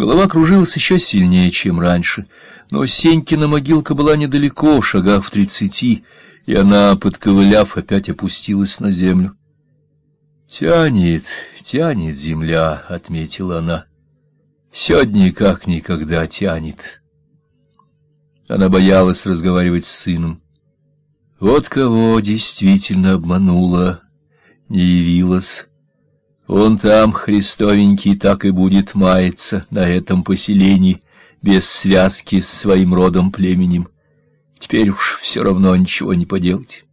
Голова кружилась еще сильнее, чем раньше, но Сенькина могилка была недалеко, в шагах в тридцати, и она, подковыляв, опять опустилась на землю. «Тянет, тянет земля», — отметила она. «Сегодня как никогда тянет». Она боялась разговаривать с сыном. Вот кого действительно обманула, не явилась. Он там, христовенький, так и будет маяться на этом поселении, без связки с своим родом племенем. Теперь уж все равно ничего не поделать.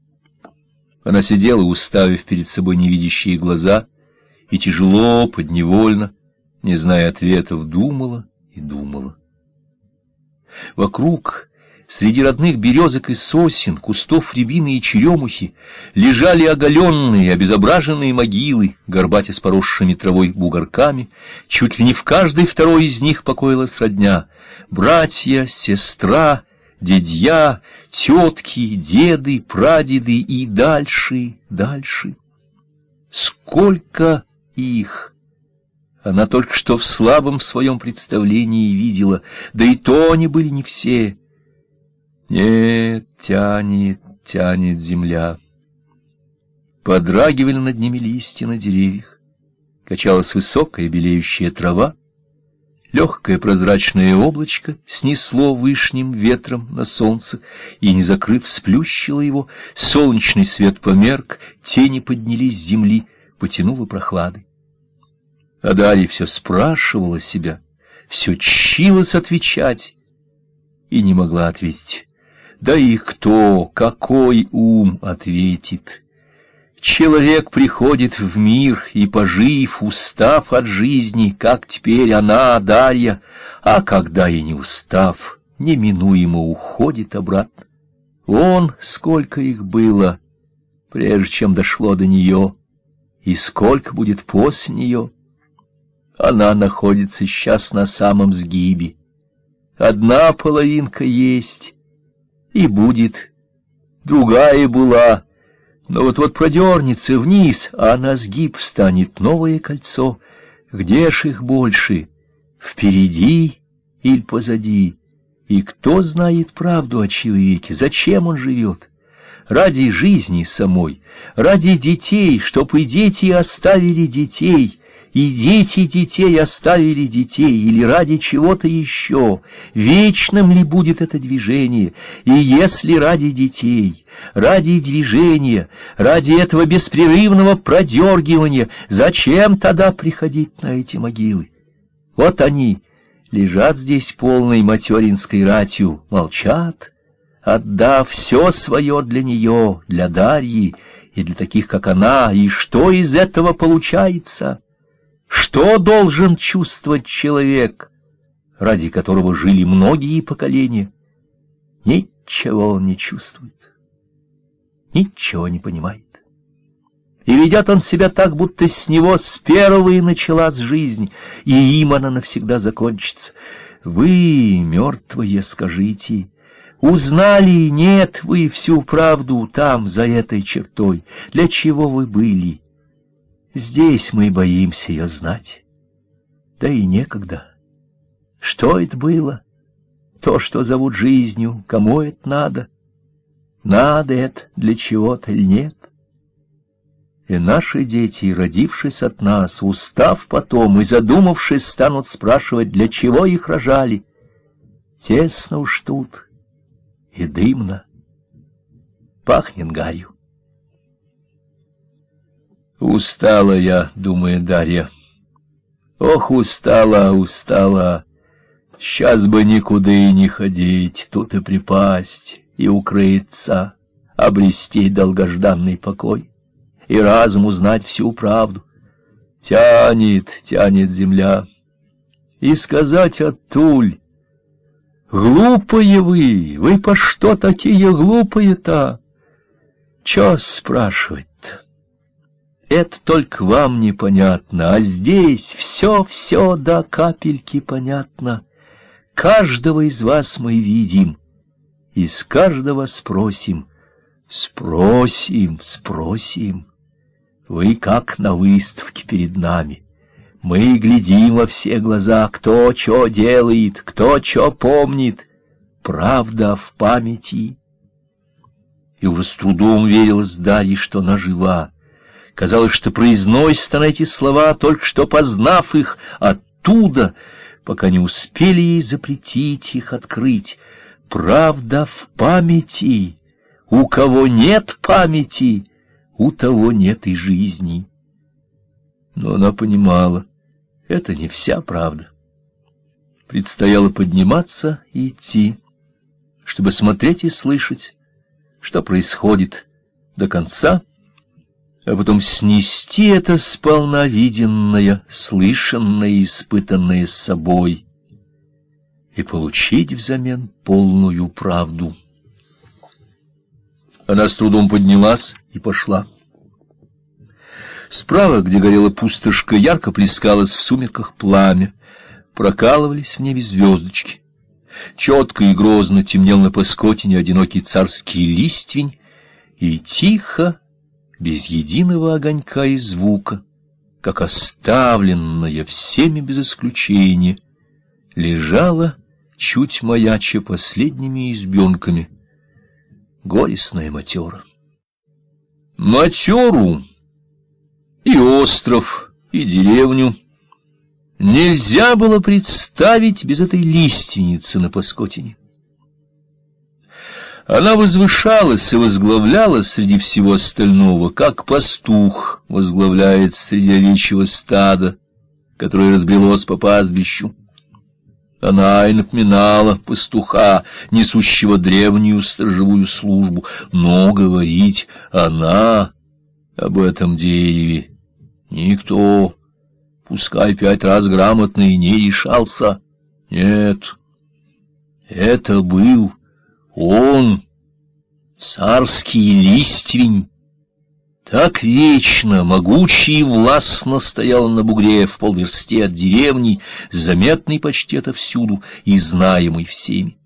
Она сидела, уставив перед собой невидящие глаза, и тяжело, подневольно, не зная ответов, думала и думала. Вокруг Среди родных березок и сосен, кустов рябины и черемухи лежали оголенные, обезображенные могилы, горбатя с поросшими травой бугорками. Чуть ли не в каждой второй из них покоилась родня. Братья, сестра, дедья, тетки, деды, прадеды и дальше, дальше. Сколько их! Она только что в слабом своем представлении видела, да и то они были не все — нет, тянет, тянет земля. Подрагивали над ними листья на деревьях. Качалась высокая белеющая трава. Легкое прозрачное облачко снесло вышним ветром на солнце и, не закрыв, сплющило его. Солнечный свет померк, тени поднялись с земли, потянуло прохладой. А Дарья все спрашивала себя, все чилась отвечать и не могла ответить. Да и кто, какой ум ответит? Человек приходит в мир и, пожив, устав от жизни, как теперь она, Дарья, а когда и не устав, неминуемо уходит обратно. Он, сколько их было, прежде чем дошло до нее, и сколько будет после нее. Она находится сейчас на самом сгибе. Одна половинка есть, и будет. Другая была, но вот-вот продернется вниз, а на сгиб встанет новое кольцо. Где ж их больше, впереди или позади? И кто знает правду о человеке, зачем он живет? Ради жизни самой, ради детей, чтоб и дети оставили детей — и дети детей оставили детей, или ради чего-то еще, вечным ли будет это движение, и если ради детей, ради движения, ради этого беспрерывного продергивания, зачем тогда приходить на эти могилы? Вот они лежат здесь полной материнской ратью, молчат, отдав все свое для нее, для Дарьи и для таких, как она, и что из этого получается?» Что должен чувствовать человек, ради которого жили многие поколения? Ничего он не чувствует, ничего не понимает. И ведет он себя так, будто с него с первого и началась жизнь, и им она навсегда закончится. Вы, мертвые, скажите, узнали, нет, вы всю правду там, за этой чертой, для чего вы были? Здесь мы боимся ее знать. Да и некогда. Что это было? То, что зовут жизнью, кому это надо? Надо это для чего-то или нет? И наши дети, родившись от нас, устав потом и задумавшись, станут спрашивать, для чего их рожали. Тесно уж тут и дымно, пахнет гарью. Устала я, думает Дарья. Ох, устала, устала. Сейчас бы никуда и не ходить, тут и припасть, и укрыться, обрести долгожданный покой, и разум узнать всю правду. Тянет, тянет земля. И сказать оттуль, глупые вы, вы по что такие глупые-то? Чё спрашивать? Это только вам непонятно, а здесь все-все до капельки понятно. Каждого из вас мы видим, и с каждого спросим, спросим, спросим. Вы как на выставке перед нами. Мы глядим во все глаза, кто что делает, кто что помнит. Правда в памяти. И уже с трудом верилось Дарье, что она жива. Казалось, что произносит она эти слова, только что познав их оттуда, пока не успели ей запретить их открыть. Правда в памяти. У кого нет памяти, у того нет и жизни. Но она понимала, это не вся правда. Предстояло подниматься и идти, чтобы смотреть и слышать, что происходит до конца, а потом снести это сполна виденное, слышанное и испытанное собой и получить взамен полную правду. Она с трудом поднялась и пошла. Справа, где горела пустошка, ярко плескалось в сумерках пламя. Прокалывались в небе звездочки. Четко и грозно темнел на паскотине одинокий царский листвень, и тихо без единого огонька и звука, как оставленная всеми без исключения, лежала, чуть маяча последними избенками, горестная матера. Матеру и остров, и деревню нельзя было представить без этой лиственницы на Паскотине. Она возвышалась и возглавлялась среди всего остального, как пастух возглавляет среди овечьего стада, которое разбрелось по пастбищу. Она и напоминала пастуха, несущего древнюю сторожевую службу, но говорить она об этом дереве никто, пускай пять раз грамотный, не решался. Нет, это был он, царский листвень, так вечно, могучий и властно стоял на бугре в полверсте от деревни, заметный почти отовсюду и знаемый всеми.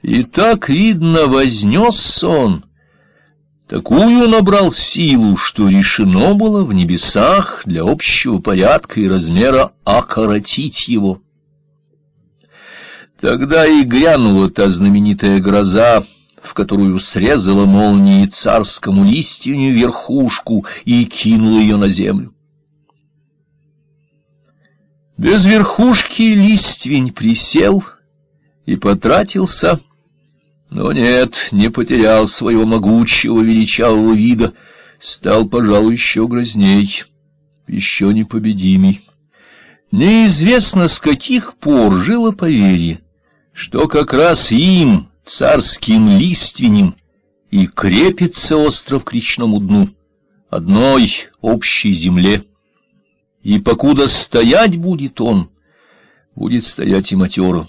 И так, видно, вознесся он, такую набрал силу, что решено было в небесах для общего порядка и размера окоротить его. Тогда и грянула та знаменитая гроза, в которую срезала молнией царскому листьяню верхушку и кинула ее на землю. Без верхушки листвень присел и потратился, но нет, не потерял своего могучего величавого вида, стал, пожалуй, еще грозней, еще непобедимей. Неизвестно, с каких пор жило поверье, что как раз им, царским лиственем, и крепится остров к речному дну, одной общей земле. И покуда стоять будет он, будет стоять и матеро.